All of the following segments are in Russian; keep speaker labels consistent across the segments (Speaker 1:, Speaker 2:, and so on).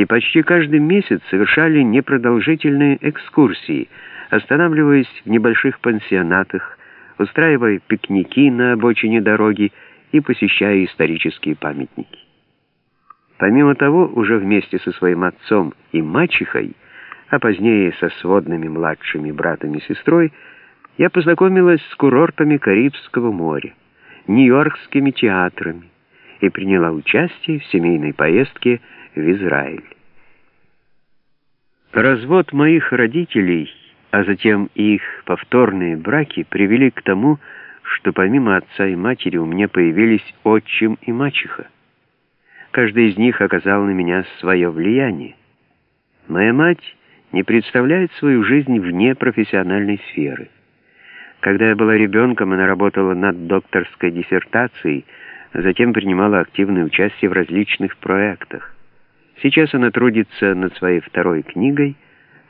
Speaker 1: и почти каждый месяц совершали непродолжительные экскурсии, останавливаясь в небольших пансионатах, устраивая пикники на обочине дороги и посещая исторические памятники. Помимо того, уже вместе со своим отцом и мачехой, а позднее со сводными младшими братом и сестрой, я познакомилась с курортами Карибского моря, нью-йоркскими театрами и приняла участие в семейной поездке в Израиль. Развод моих родителей, а затем их повторные браки привели к тому, что помимо отца и матери у меня появились отчим и мачеха. Каждый из них оказал на меня свое влияние. Моя мать не представляет свою жизнь вне профессиональной сферы. Когда я была ребенком, она работала над докторской диссертацией, затем принимала активное участие в различных проектах. Сейчас она трудится над своей второй книгой,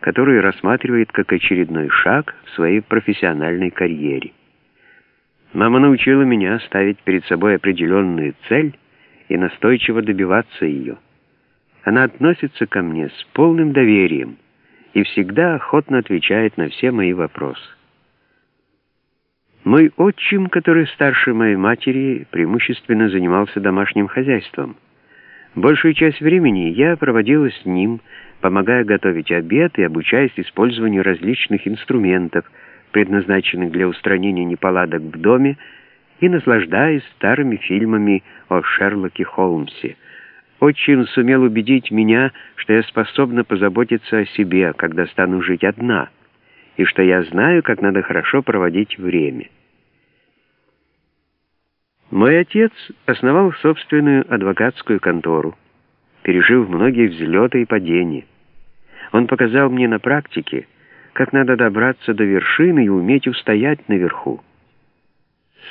Speaker 1: которую рассматривает как очередной шаг в своей профессиональной карьере. Мама научила меня ставить перед собой определенную цель и настойчиво добиваться ее. Она относится ко мне с полным доверием и всегда охотно отвечает на все мои вопросы. Мой отчим, который старше моей матери, преимущественно занимался домашним хозяйством. Большую часть времени я проводила с ним, помогая готовить обед и обучаясь использованию различных инструментов, предназначенных для устранения неполадок в доме, и наслаждаясь старыми фильмами о Шерлоке Холмсе. Отчим сумел убедить меня, что я способна позаботиться о себе, когда стану жить одна — и что я знаю, как надо хорошо проводить время. Мой отец основал собственную адвокатскую контору, пережив многие взлеты и падения. Он показал мне на практике, как надо добраться до вершины и уметь устоять наверху.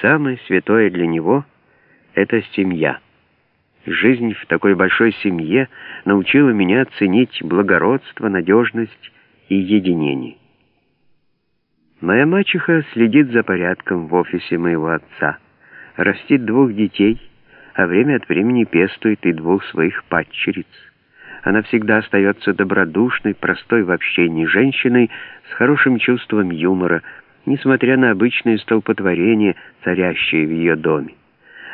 Speaker 1: Самое святое для него — это семья. Жизнь в такой большой семье научила меня ценить благородство, надежность и единение. Моя мачеха следит за порядком в офисе моего отца, растит двух детей, а время от времени пестует и двух своих падчериц. Она всегда остается добродушной, простой в общении женщиной с хорошим чувством юмора, несмотря на обычное столпотворение, царящее в ее доме.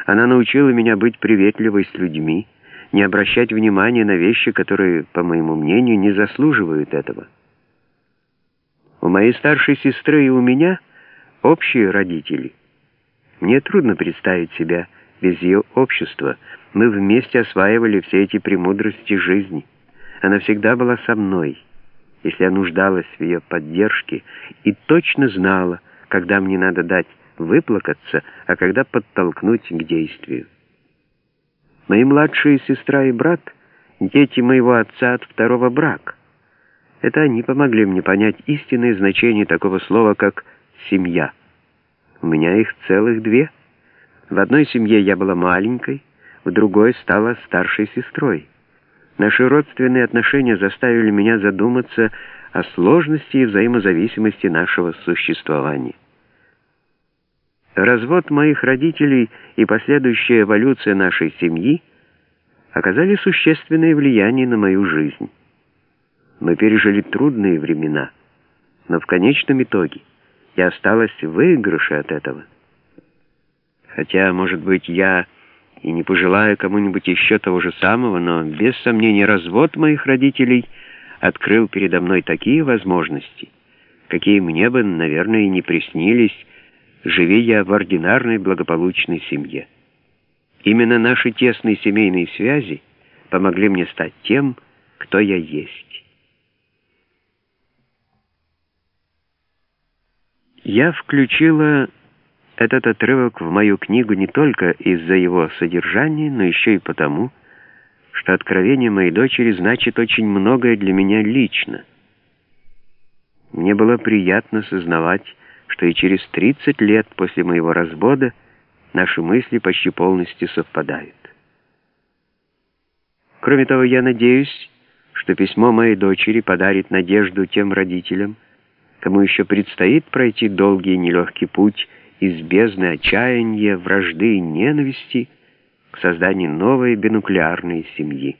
Speaker 1: Она научила меня быть приветливой с людьми, не обращать внимания на вещи, которые, по моему мнению, не заслуживают этого. У моей старшей сестры и у меня общие родители. Мне трудно представить себя без ее общества. Мы вместе осваивали все эти премудрости жизни. Она всегда была со мной, если я нуждалась в ее поддержке, и точно знала, когда мне надо дать выплакаться, а когда подтолкнуть к действию. Мои младшие сестра и брат — дети моего отца от второго брака. Это они помогли мне понять истинное значение такого слова, как «семья». У меня их целых две. В одной семье я была маленькой, в другой стала старшей сестрой. Наши родственные отношения заставили меня задуматься о сложности и взаимозависимости нашего существования. Развод моих родителей и последующая эволюция нашей семьи оказали существенное влияние на мою жизнь. Мы пережили трудные времена, но в конечном итоге я осталась в выигрыше от этого. Хотя, может быть, я и не пожелаю кому-нибудь еще того же самого, но без сомнения развод моих родителей открыл передо мной такие возможности, какие мне бы, наверное, и не приснились, живи я в ординарной благополучной семье. Именно наши тесные семейные связи помогли мне стать тем, кто я есть». Я включила этот отрывок в мою книгу не только из-за его содержания, но еще и потому, что откровение моей дочери значит очень многое для меня лично. Мне было приятно сознавать, что и через 30 лет после моего развода наши мысли почти полностью совпадают. Кроме того, я надеюсь, что письмо моей дочери подарит надежду тем родителям, кому еще предстоит пройти долгий и нелегкий путь из бездны отчаяния, вражды и ненависти к созданию новой бинуклеарной семьи.